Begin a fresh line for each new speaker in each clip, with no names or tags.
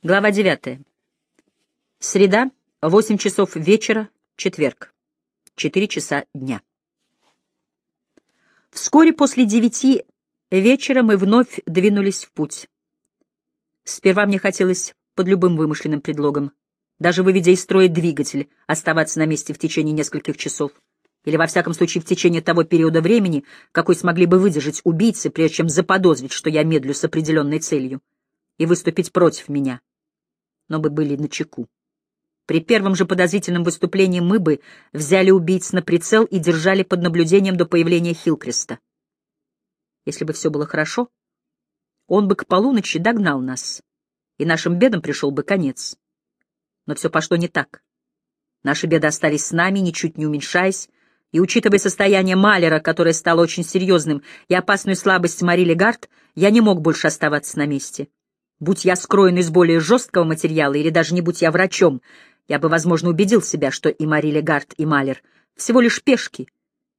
Глава 9. Среда, 8 часов вечера, четверг, 4 часа дня. Вскоре после девяти вечера мы вновь двинулись в путь. Сперва мне хотелось под любым вымышленным предлогом, даже выведя из строя двигатель, оставаться на месте в течение нескольких часов, или во всяком случае в течение того периода времени, какой смогли бы выдержать убийцы, прежде чем заподозрить, что я медлю с определенной целью, и выступить против меня но бы были на чеку. При первом же подозрительном выступлении мы бы взяли убийц на прицел и держали под наблюдением до появления Хилкреста. Если бы все было хорошо, он бы к полуночи догнал нас, и нашим бедам пришел бы конец. Но все пошло не так. Наши беды остались с нами, ничуть не уменьшаясь, и, учитывая состояние Малера, которое стало очень серьезным, и опасную слабость Мари Легард, я не мог больше оставаться на месте. Будь я скроен из более жесткого материала, или даже не будь я врачом, я бы, возможно, убедил себя, что и Мари Легард, и Малер — всего лишь пешки,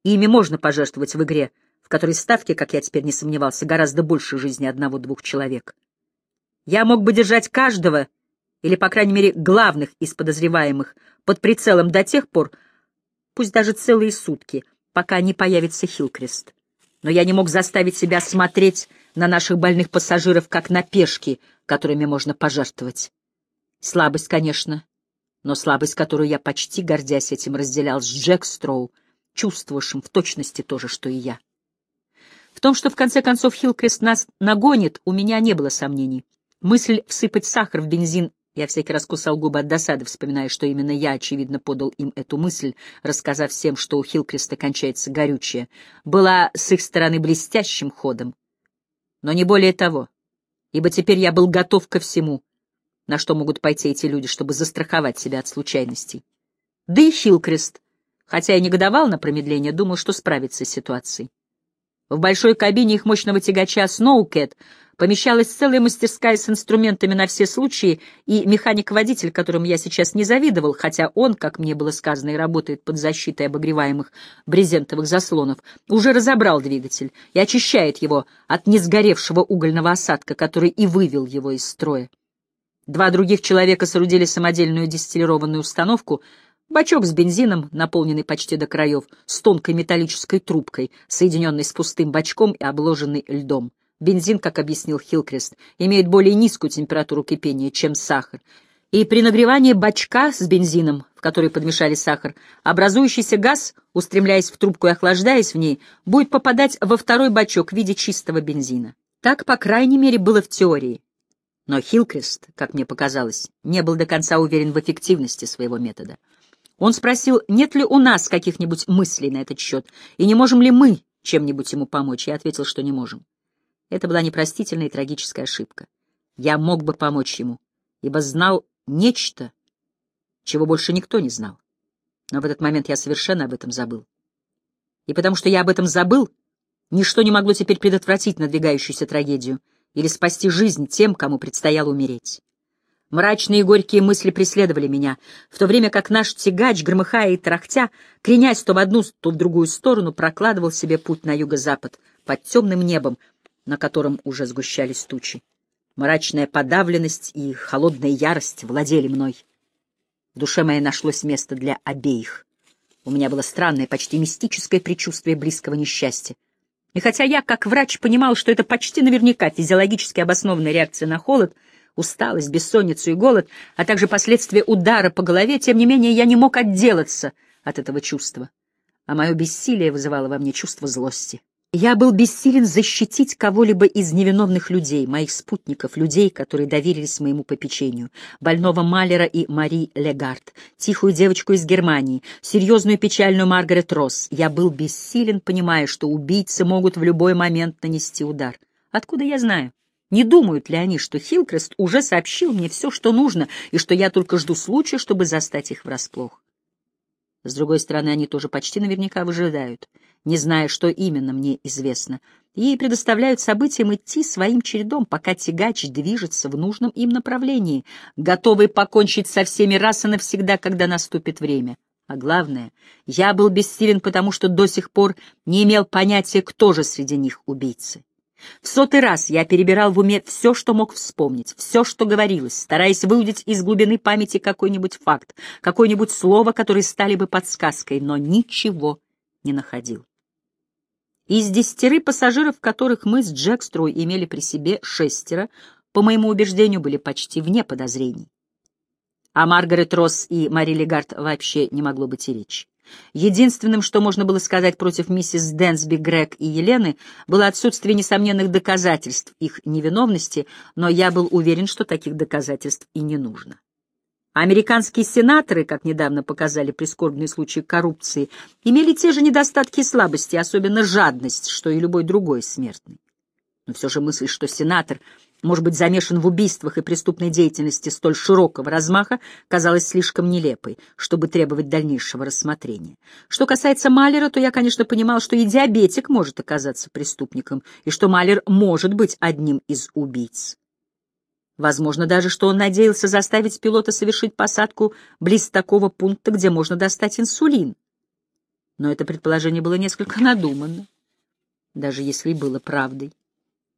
и ими можно пожертвовать в игре, в которой ставки, как я теперь не сомневался, гораздо больше жизни одного-двух человек. Я мог бы держать каждого, или, по крайней мере, главных из подозреваемых, под прицелом до тех пор, пусть даже целые сутки, пока не появится Хилкрест. Но я не мог заставить себя смотреть на наших больных пассажиров, как на пешки, которыми можно пожертвовать. Слабость, конечно, но слабость, которую я почти, гордясь этим, разделял с Джек Строу, чувствовавшим в точности то же, что и я. В том, что в конце концов Хилкрест нас нагонит, у меня не было сомнений. Мысль всыпать сахар в бензин я всякий раз кусал губы от досады, вспоминая, что именно я, очевидно, подал им эту мысль, рассказав всем, что у Хилкреста кончается горючее, была с их стороны блестящим ходом но не более того, ибо теперь я был готов ко всему, на что могут пойти эти люди, чтобы застраховать себя от случайностей. Да и Хилкрест, хотя и негодовал на промедление, думал, что справится с ситуацией. В большой кабине их мощного тягача «Сноукэт» помещалась целая мастерская с инструментами на все случаи, и механик-водитель, которому я сейчас не завидовал, хотя он, как мне было сказано, и работает под защитой обогреваемых брезентовых заслонов, уже разобрал двигатель и очищает его от несгоревшего угольного осадка, который и вывел его из строя. Два других человека соорудили самодельную дистиллированную установку, бачок с бензином, наполненный почти до краев, с тонкой металлической трубкой, соединенной с пустым бачком и обложенной льдом. Бензин, как объяснил Хилкрест, имеет более низкую температуру кипения, чем сахар. И при нагревании бачка с бензином, в который подмешали сахар, образующийся газ, устремляясь в трубку и охлаждаясь в ней, будет попадать во второй бачок в виде чистого бензина. Так, по крайней мере, было в теории. Но Хилкрест, как мне показалось, не был до конца уверен в эффективности своего метода. Он спросил, нет ли у нас каких-нибудь мыслей на этот счет, и не можем ли мы чем-нибудь ему помочь. Я ответил, что не можем. Это была непростительная и трагическая ошибка. Я мог бы помочь ему, ибо знал нечто, чего больше никто не знал. Но в этот момент я совершенно об этом забыл. И потому что я об этом забыл, ничто не могло теперь предотвратить надвигающуюся трагедию или спасти жизнь тем, кому предстояло умереть. Мрачные и горькие мысли преследовали меня, в то время как наш тягач, громыхая и трахтя, кренясь то в одну, то в другую сторону, прокладывал себе путь на юго-запад под темным небом, на котором уже сгущались тучи. Мрачная подавленность и холодная ярость владели мной. В душе моей нашлось место для обеих. У меня было странное, почти мистическое предчувствие близкого несчастья. И хотя я, как врач, понимал, что это почти наверняка физиологически обоснованная реакция на холод, усталость, бессонницу и голод, а также последствия удара по голове, тем не менее я не мог отделаться от этого чувства, а мое бессилие вызывало во мне чувство злости. Я был бессилен защитить кого-либо из невиновных людей, моих спутников, людей, которые доверились моему попечению, больного Малера и Мари Легард, тихую девочку из Германии, серьезную печальную Маргарет Росс. Я был бессилен, понимая, что убийцы могут в любой момент нанести удар. Откуда я знаю? Не думают ли они, что Хилкрест уже сообщил мне все, что нужно, и что я только жду случая, чтобы застать их врасплох? С другой стороны, они тоже почти наверняка выжидают — не зная, что именно мне известно, и предоставляют событиям идти своим чередом, пока тягач движется в нужном им направлении, готовый покончить со всеми раз и навсегда, когда наступит время. А главное, я был бессилен, потому что до сих пор не имел понятия, кто же среди них убийцы. В сотый раз я перебирал в уме все, что мог вспомнить, все, что говорилось, стараясь выудить из глубины памяти какой-нибудь факт, какое-нибудь слово, которые стали бы подсказкой, но ничего не находил. Из десятеры пассажиров, которых мы с Джекстрой имели при себе, шестеро, по моему убеждению, были почти вне подозрений. О Маргарет Росс и Мари Легард вообще не могло быть и речи. Единственным, что можно было сказать против миссис Дэнсби, Грег и Елены, было отсутствие несомненных доказательств их невиновности, но я был уверен, что таких доказательств и не нужно. Американские сенаторы, как недавно показали прискорбные случаи коррупции, имели те же недостатки и слабости, особенно жадность, что и любой другой смертный. Но все же мысль, что сенатор может быть замешан в убийствах и преступной деятельности столь широкого размаха, казалась слишком нелепой, чтобы требовать дальнейшего рассмотрения. Что касается Малера, то я, конечно, понимал, что и диабетик может оказаться преступником, и что Малер может быть одним из убийц. Возможно даже, что он надеялся заставить пилота совершить посадку близ такого пункта, где можно достать инсулин. Но это предположение было несколько надуманно, даже если и было правдой.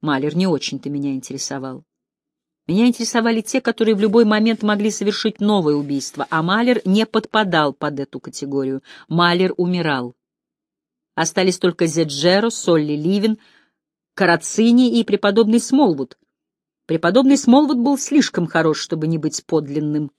Малер не очень-то меня интересовал. Меня интересовали те, которые в любой момент могли совершить новое убийство, а Малер не подпадал под эту категорию. Малер умирал. Остались только Зеджеро, Солли Ливин, Карацини и преподобный Смолвуд, Преподобный Смолвуд был слишком хорош, чтобы не быть подлинным.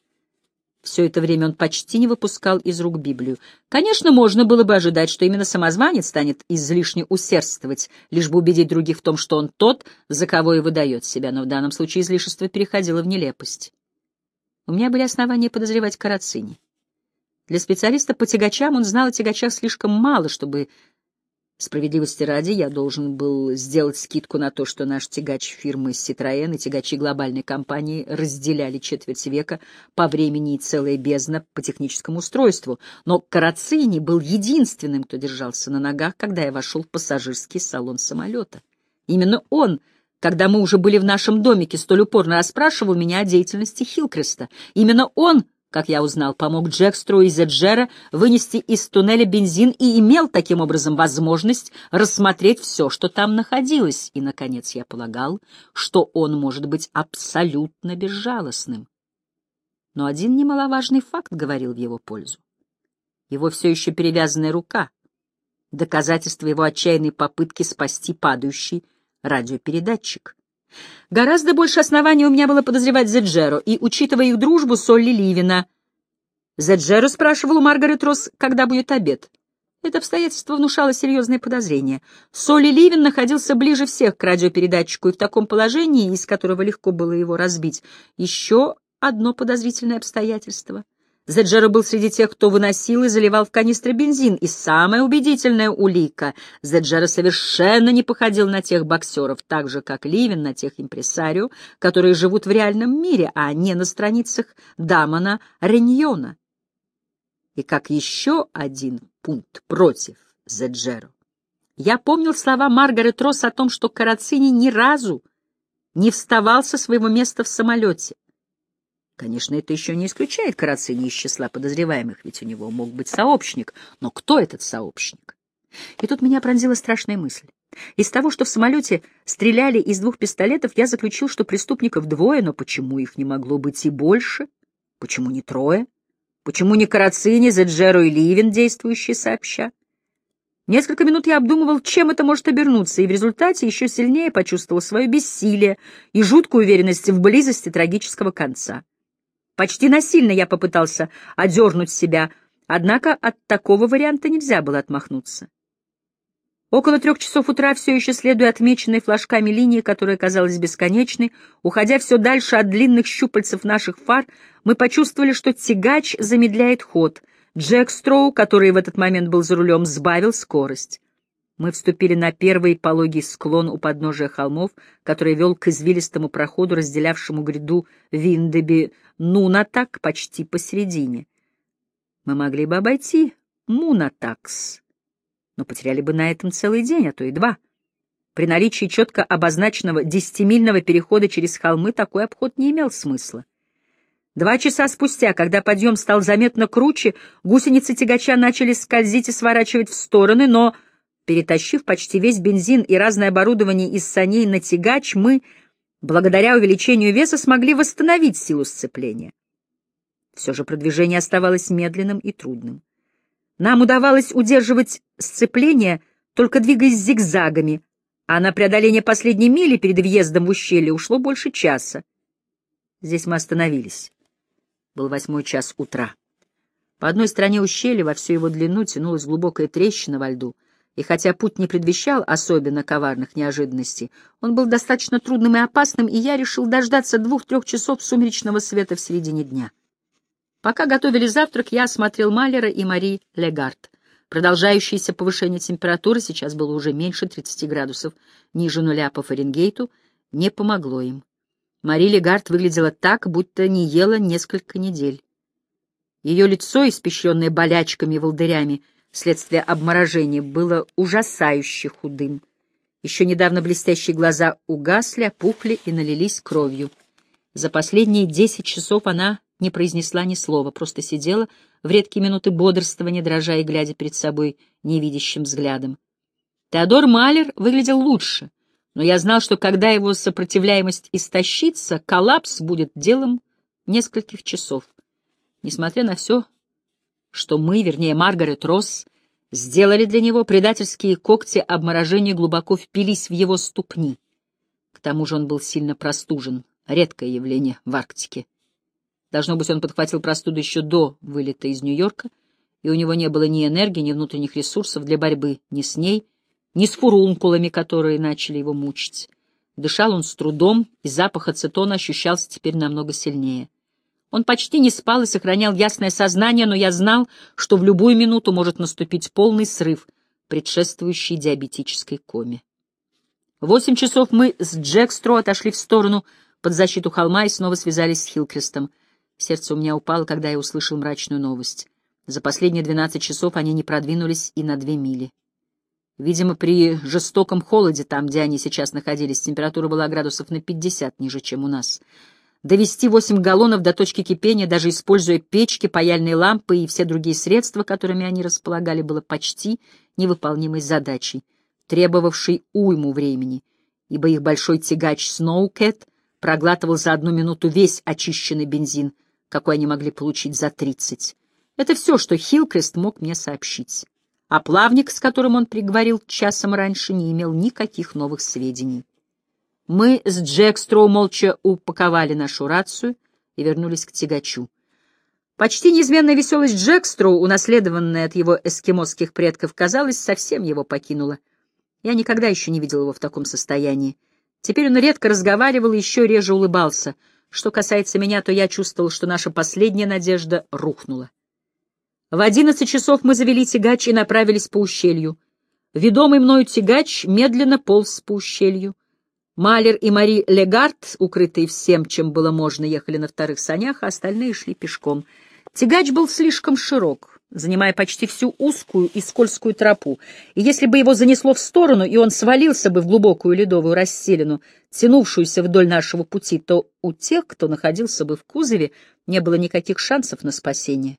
Все это время он почти не выпускал из рук Библию. Конечно, можно было бы ожидать, что именно самозванец станет излишне усердствовать, лишь бы убедить других в том, что он тот, за кого и выдает себя, но в данном случае излишество переходило в нелепость. У меня были основания подозревать Карацини. Для специалиста по тягачам он знал о тягачах слишком мало, чтобы Справедливости ради, я должен был сделать скидку на то, что наш тягач фирмы Citroën и тягачи глобальной компании разделяли четверть века по времени и целая бездна по техническому устройству. Но Карацини был единственным, кто держался на ногах, когда я вошел в пассажирский салон самолета. Именно он когда мы уже были в нашем домике, столь упорно расспрашивал меня о деятельности Хилкреста. Именно он как я узнал, помог Джекстру и Зеджера вынести из туннеля бензин и имел таким образом возможность рассмотреть все, что там находилось. И, наконец, я полагал, что он может быть абсолютно безжалостным. Но один немаловажный факт говорил в его пользу. Его все еще перевязанная рука — доказательство его отчаянной попытки спасти падающий радиопередатчик. Гораздо больше оснований у меня было подозревать Зеджеро, и, учитывая их дружбу с Олли Ливина, Зеджеро спрашивал у Маргарет Росс, когда будет обед. Это обстоятельство внушало серьезные подозрения. Соли Ливин находился ближе всех к радиопередатчику и в таком положении, из которого легко было его разбить. Еще одно подозрительное обстоятельство. Зеджеро был среди тех, кто выносил и заливал в канистры бензин, и самая убедительная улика — Зеджеро совершенно не походил на тех боксеров, так же, как Ливин на тех импресарио, которые живут в реальном мире, а не на страницах Дамона Реньона. И как еще один пункт против Зеджеро. Я помнил слова Маргарет Росс о том, что Карацини ни разу не вставал со своего места в самолете. Конечно, это еще не исключает Карацини из числа подозреваемых, ведь у него мог быть сообщник. Но кто этот сообщник? И тут меня пронзила страшная мысль. Из того, что в самолете стреляли из двух пистолетов, я заключил, что преступников двое, но почему их не могло быть и больше? Почему не трое? Почему не Карацини, Зеджеро и Ливин, действующие сообща? Несколько минут я обдумывал, чем это может обернуться, и в результате еще сильнее почувствовал свое бессилие и жуткую уверенность в близости трагического конца. Почти насильно я попытался одернуть себя, однако от такого варианта нельзя было отмахнуться. Около трех часов утра, все еще следуя отмеченной флажками линии, которая казалась бесконечной, уходя все дальше от длинных щупальцев наших фар, мы почувствовали, что тягач замедляет ход. Джек Строу, который в этот момент был за рулем, сбавил скорость. Мы вступили на первый пологий склон у подножия холмов, который вел к извилистому проходу, разделявшему гряду Виндеби Нунатак почти посередине. Мы могли бы обойти Мунатакс, но потеряли бы на этом целый день, а то и два. При наличии четко обозначенного десятимильного перехода через холмы такой обход не имел смысла. Два часа спустя, когда подъем стал заметно круче, гусеницы тягача начали скользить и сворачивать в стороны, но Перетащив почти весь бензин и разное оборудование из саней на тягач, мы, благодаря увеличению веса, смогли восстановить силу сцепления. Все же продвижение оставалось медленным и трудным. Нам удавалось удерживать сцепление, только двигаясь зигзагами, а на преодоление последней мили перед въездом в ущелье ушло больше часа. Здесь мы остановились. Был восьмой час утра. По одной стороне ущелья во всю его длину тянулась глубокая трещина во льду, и хотя путь не предвещал особенно коварных неожиданностей, он был достаточно трудным и опасным, и я решил дождаться двух-трех часов сумеречного света в середине дня. Пока готовили завтрак, я осмотрел Малера и Мари Легард. Продолжающееся повышение температуры, сейчас было уже меньше 30 градусов, ниже нуля по Фаренгейту, не помогло им. Мари Легард выглядела так, будто не ела несколько недель. Ее лицо, испещренное болячками и волдырями, следствие обморожения, было ужасающе худым. Еще недавно блестящие глаза угасли, опухли и налились кровью. За последние десять часов она не произнесла ни слова, просто сидела в редкие минуты бодрствования, дрожа и глядя перед собой невидящим взглядом. Теодор Малер выглядел лучше, но я знал, что когда его сопротивляемость истощится, коллапс будет делом нескольких часов. Несмотря на все, что мы, вернее, Маргарет Росс, сделали для него, предательские когти обморожения глубоко впились в его ступни. К тому же он был сильно простужен, редкое явление в Арктике. Должно быть, он подхватил простуду еще до вылета из Нью-Йорка, и у него не было ни энергии, ни внутренних ресурсов для борьбы ни с ней, ни с фурункулами, которые начали его мучить. Дышал он с трудом, и запах ацетона ощущался теперь намного сильнее. Он почти не спал и сохранял ясное сознание, но я знал, что в любую минуту может наступить полный срыв, предшествующий диабетической коме. В восемь часов мы с Джекстро отошли в сторону под защиту холма и снова связались с Хилкрестом — Сердце у меня упало, когда я услышал мрачную новость. За последние двенадцать часов они не продвинулись и на две мили. Видимо, при жестоком холоде, там, где они сейчас находились, температура была градусов на пятьдесят ниже, чем у нас. Довести восемь галлонов до точки кипения, даже используя печки, паяльные лампы и все другие средства, которыми они располагали, было почти невыполнимой задачей, требовавшей уйму времени, ибо их большой тягач «Сноукэт» проглатывал за одну минуту весь очищенный бензин, какой они могли получить за тридцать. Это все, что Хилкрест мог мне сообщить. А плавник, с которым он приговорил часом раньше, не имел никаких новых сведений. Мы с Джекстроу молча упаковали нашу рацию и вернулись к тягачу. Почти неизменная веселость Джекстроу, унаследованная от его эскимосских предков, казалось, совсем его покинула. Я никогда еще не видел его в таком состоянии. Теперь он редко разговаривал и еще реже улыбался — что касается меня, то я чувствовал, что наша последняя надежда рухнула. В одиннадцать часов мы завели тягач и направились по ущелью. Ведомый мною тягач медленно полз по ущелью. Малер и Мари Легард, укрытые всем, чем было можно, ехали на вторых санях, а остальные шли пешком. Тягач был слишком широк занимая почти всю узкую и скользкую тропу, и если бы его занесло в сторону, и он свалился бы в глубокую ледовую расселину, тянувшуюся вдоль нашего пути, то у тех, кто находился бы в кузове, не было никаких шансов на спасение.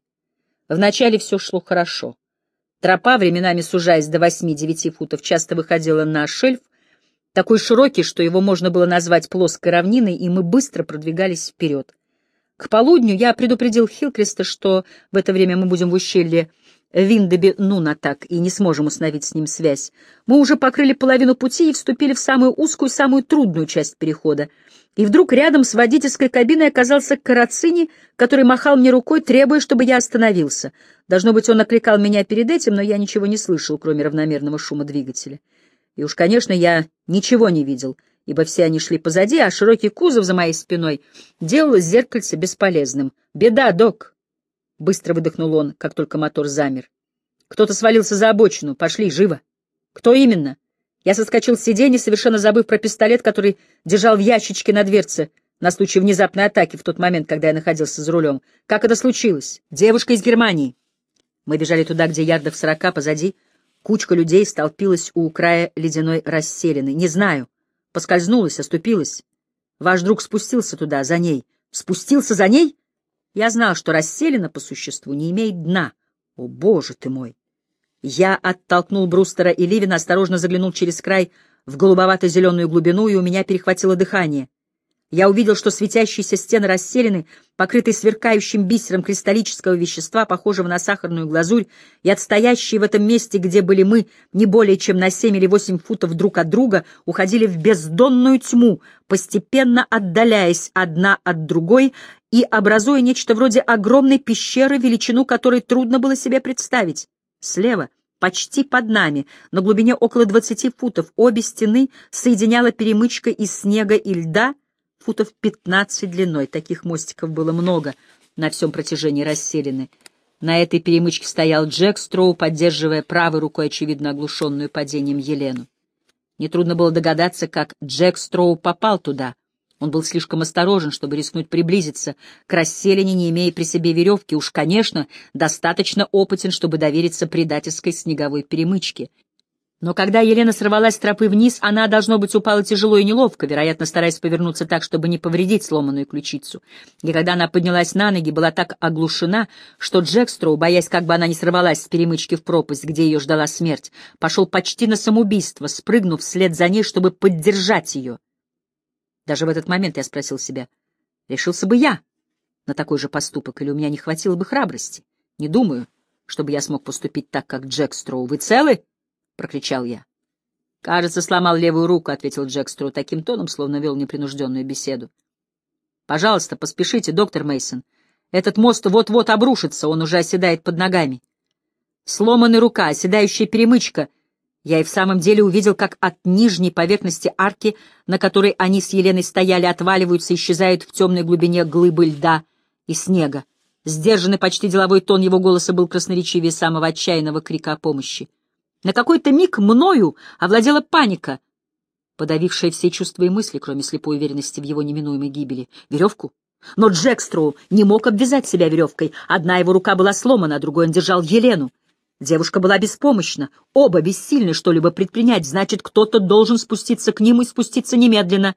Вначале все шло хорошо. Тропа, временами сужаясь до восьми-девяти футов, часто выходила на шельф, такой широкий, что его можно было назвать плоской равниной, и мы быстро продвигались вперед. К полудню я предупредил Хилкреста, что в это время мы будем в ущелье Виндеби Нунатак и не сможем установить с ним связь. Мы уже покрыли половину пути и вступили в самую узкую, самую трудную часть перехода. И вдруг рядом с водительской кабиной оказался Карацини, который махал мне рукой, требуя, чтобы я остановился. Должно быть, он окликал меня перед этим, но я ничего не слышал, кроме равномерного шума двигателя. И уж, конечно, я ничего не видел — ибо все они шли позади, а широкий кузов за моей спиной делал зеркальце бесполезным. «Беда, док!» — быстро выдохнул он, как только мотор замер. «Кто-то свалился за обочину. Пошли, живо!» «Кто именно?» Я соскочил с сиденья, совершенно забыв про пистолет, который держал в ящичке на дверце на случай внезапной атаки в тот момент, когда я находился за рулем. Как это случилось? Девушка из Германии. Мы бежали туда, где ярдов сорока позади. Кучка людей столпилась у края ледяной расселены. Не знаю. Поскользнулась, оступилась. Ваш друг спустился туда, за ней. Спустился за ней? Я знал, что расселена по существу не имеет дна. О, боже ты мой! Я оттолкнул Брустера и Ливина, осторожно заглянул через край в голубовато-зеленую глубину, и у меня перехватило дыхание. Я увидел, что светящиеся стены расселены, покрытые сверкающим бисером кристаллического вещества, похожего на сахарную глазурь, и отстоящие в этом месте, где были мы, не более чем на семь или восемь футов друг от друга, уходили в бездонную тьму, постепенно отдаляясь одна от другой и образуя нечто вроде огромной пещеры, величину которой трудно было себе представить. Слева, почти под нами, на глубине около двадцати футов, обе стены соединяла перемычка из снега и льда — футов 15 длиной. Таких мостиков было много на всем протяжении расселены. На этой перемычке стоял Джек Строу, поддерживая правой рукой, очевидно оглушенную падением Елену. Нетрудно было догадаться, как Джек Строу попал туда. Он был слишком осторожен, чтобы рискнуть приблизиться к расселине, не имея при себе веревки. Уж, конечно, достаточно опытен, чтобы довериться предательской снеговой перемычке. Но когда Елена сорвалась с тропы вниз, она, должно быть, упала тяжело и неловко, вероятно, стараясь повернуться так, чтобы не повредить сломанную ключицу. И когда она поднялась на ноги, была так оглушена, что Джекстроу, боясь, как бы она не сорвалась с перемычки в пропасть, где ее ждала смерть, пошел почти на самоубийство, спрыгнув вслед за ней, чтобы поддержать ее. Даже в этот момент я спросил себя, решился бы я на такой же поступок, или у меня не хватило бы храбрости? Не думаю, чтобы я смог поступить так, как Джекстроу. Вы целы? — прокричал я. «Кажется, сломал левую руку», — ответил Джекстру таким тоном, словно вел непринужденную беседу. «Пожалуйста, поспешите, доктор Мейсон. Этот мост вот-вот обрушится, он уже оседает под ногами. Сломанная рука, оседающая перемычка. Я и в самом деле увидел, как от нижней поверхности арки, на которой они с Еленой стояли, отваливаются и исчезают в темной глубине глыбы льда и снега. Сдержанный почти деловой тон его голоса был красноречивее самого отчаянного крика о помощи. На какой-то миг мною овладела паника, подавившая все чувства и мысли, кроме слепой уверенности в его неминуемой гибели. Веревку? Но Джекстроу не мог обвязать себя веревкой. Одна его рука была сломана, а другой он держал Елену. Девушка была беспомощна, оба бессильны что-либо предпринять, значит, кто-то должен спуститься к ним и спуститься немедленно.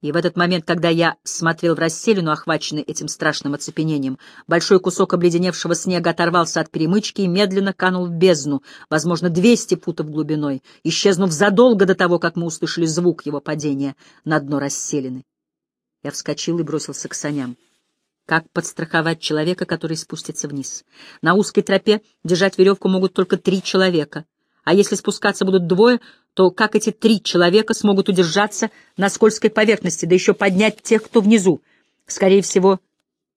И в этот момент, когда я смотрел в расселину, охваченный этим страшным оцепенением, большой кусок обледеневшего снега оторвался от перемычки и медленно канул в бездну, возможно, 200 футов глубиной, исчезнув задолго до того, как мы услышали звук его падения на дно расселины. Я вскочил и бросился к саням. Как подстраховать человека, который спустится вниз? На узкой тропе держать веревку могут только три человека — а если спускаться будут двое, то как эти три человека смогут удержаться на скользкой поверхности, да еще поднять тех, кто внизу? Скорее всего,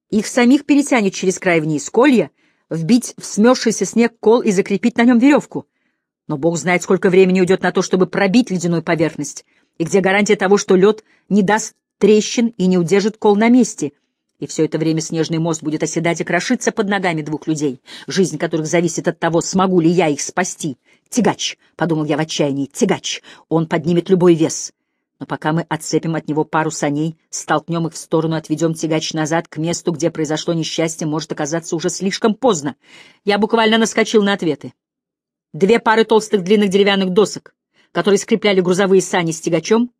их самих перетянет через край вниз, колья, вбить в смерзшийся снег кол и закрепить на нем веревку. Но бог знает, сколько времени уйдет на то, чтобы пробить ледяную поверхность, и где гарантия того, что лед не даст трещин и не удержит кол на месте — и все это время снежный мост будет оседать и крошиться под ногами двух людей, жизнь которых зависит от того, смогу ли я их спасти. «Тягач!» — подумал я в отчаянии. «Тягач! Он поднимет любой вес!» Но пока мы отцепим от него пару саней, столкнем их в сторону, отведем тягач назад к месту, где произошло несчастье, может оказаться уже слишком поздно. Я буквально наскочил на ответы. Две пары толстых длинных деревянных досок, которые скрепляли грузовые сани с тягачом,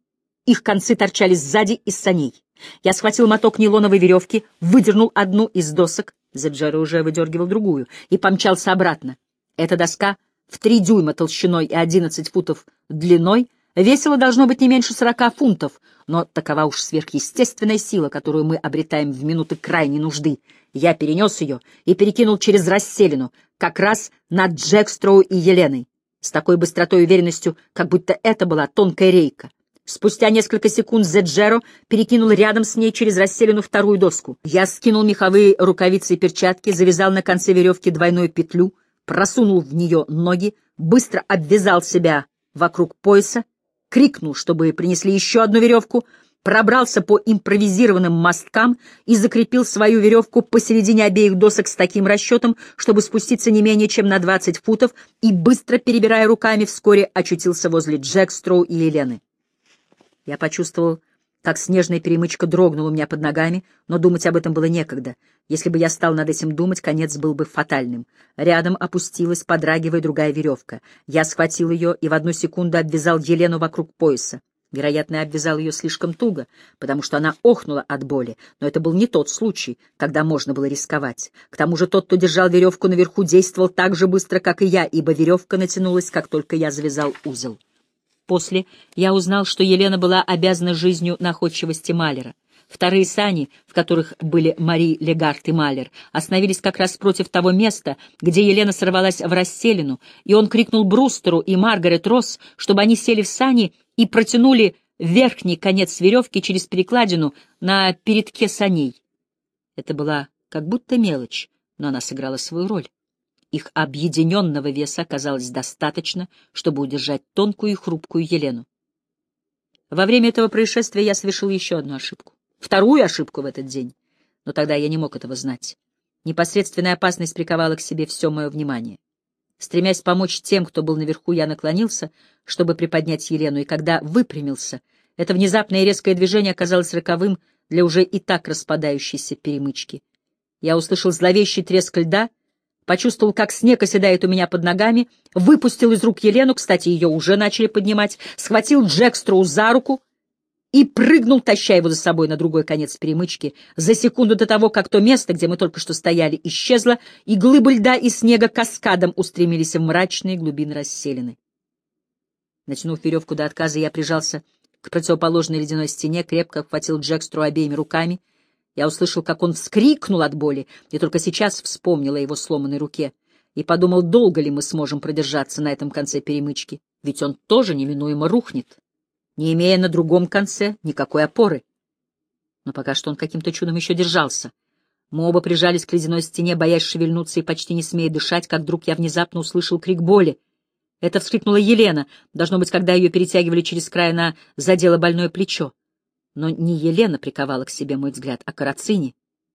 их концы торчали сзади из саней. Я схватил моток нейлоновой веревки, выдернул одну из досок, Зеджера уже выдергивал другую, и помчался обратно. Эта доска в три дюйма толщиной и одиннадцать футов длиной весила должно быть не меньше сорока фунтов, но такова уж сверхъестественная сила, которую мы обретаем в минуты крайней нужды. Я перенес ее и перекинул через расселину, как раз над Джекстроу и Еленой, с такой быстротой и уверенностью, как будто это была тонкая рейка. Спустя несколько секунд Зеджеро перекинул рядом с ней через расселину вторую доску. Я скинул меховые рукавицы и перчатки, завязал на конце веревки двойную петлю, просунул в нее ноги, быстро обвязал себя вокруг пояса, крикнул, чтобы принесли еще одну веревку, пробрался по импровизированным мосткам и закрепил свою веревку посередине обеих досок с таким расчетом, чтобы спуститься не менее чем на 20 футов, и, быстро перебирая руками, вскоре очутился возле Джекстроу и Елены. Я почувствовал, как снежная перемычка дрогнула у меня под ногами, но думать об этом было некогда. Если бы я стал над этим думать, конец был бы фатальным. Рядом опустилась, подрагивая, другая веревка. Я схватил ее и в одну секунду обвязал Елену вокруг пояса. Вероятно, я обвязал ее слишком туго, потому что она охнула от боли, но это был не тот случай, когда можно было рисковать. К тому же тот, кто держал веревку наверху, действовал так же быстро, как и я, ибо веревка натянулась, как только я завязал узел. После я узнал, что Елена была обязана жизнью находчивости Малера. Вторые сани, в которых были Мари Легард и Малер, остановились как раз против того места, где Елена сорвалась в расселину, и он крикнул Брустеру и Маргарет Росс, чтобы они сели в сани и протянули верхний конец веревки через перекладину на передке саней. Это была как будто мелочь, но она сыграла свою роль. Их объединенного веса оказалось достаточно, чтобы удержать тонкую и хрупкую Елену. Во время этого происшествия я совершил еще одну ошибку. Вторую ошибку в этот день. Но тогда я не мог этого знать. Непосредственная опасность приковала к себе все мое внимание. Стремясь помочь тем, кто был наверху, я наклонился, чтобы приподнять Елену, и когда выпрямился, это внезапное и резкое движение оказалось роковым для уже и так распадающейся перемычки. Я услышал зловещий треск льда, почувствовал, как снег оседает у меня под ногами, выпустил из рук Елену, кстати, ее уже начали поднимать, схватил Джекстроу за руку — и прыгнул, таща его за собой на другой конец перемычки, за секунду до того, как то место, где мы только что стояли, исчезло, и глыбы льда и снега каскадом устремились в мрачные глубины расселены. Натянув веревку до отказа, я прижался к противоположной ледяной стене, крепко обхватил Джекстру обеими руками. Я услышал, как он вскрикнул от боли, и только сейчас вспомнил о его сломанной руке, и подумал, долго ли мы сможем продержаться на этом конце перемычки, ведь он тоже неминуемо рухнет не имея на другом конце никакой опоры. Но пока что он каким-то чудом еще держался. Мы оба прижались к ледяной стене, боясь шевельнуться и почти не смея дышать, как вдруг я внезапно услышал крик боли. Это вскрикнула Елена, должно быть, когда ее перетягивали через край, она задела больное плечо. Но не Елена приковала к себе мой взгляд, а Карацини.